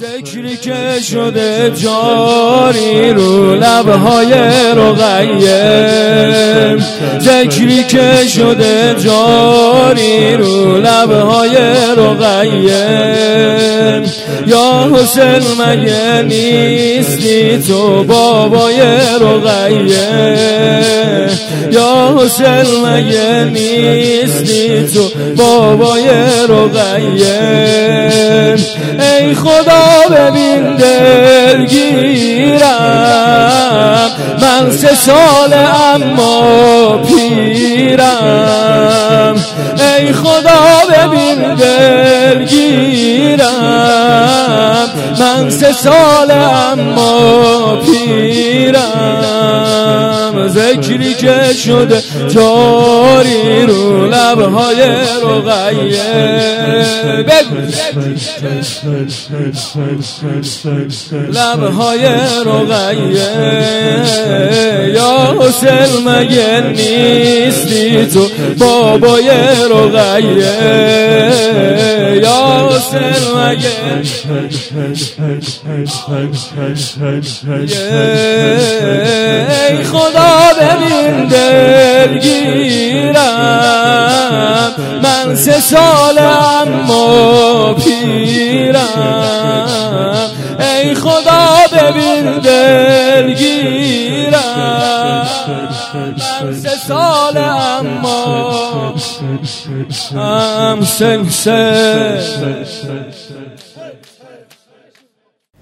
ذکری که شده جاری رو لبهای رقیم ذکری که شده جاری رو لبهای رقیم یا حسین مگه نیستی تو بابای رقیم یا حسین مگه نیستی تو بابای رقیم خدا ببین دلگیرم من سه سال اما پیرم. ای خدا ببین دلگیرم من سه سال اما پیرم. ذکری که شده جاری رو لبهای رقیه. لبهای رقیه. یا حسین مگه نیستی تو بابای رقیه؟ یا حسین مگه ای خدا ببین دلگیرم. من سه سال اما ای خدا ببین دلگیرم. من سه سال اما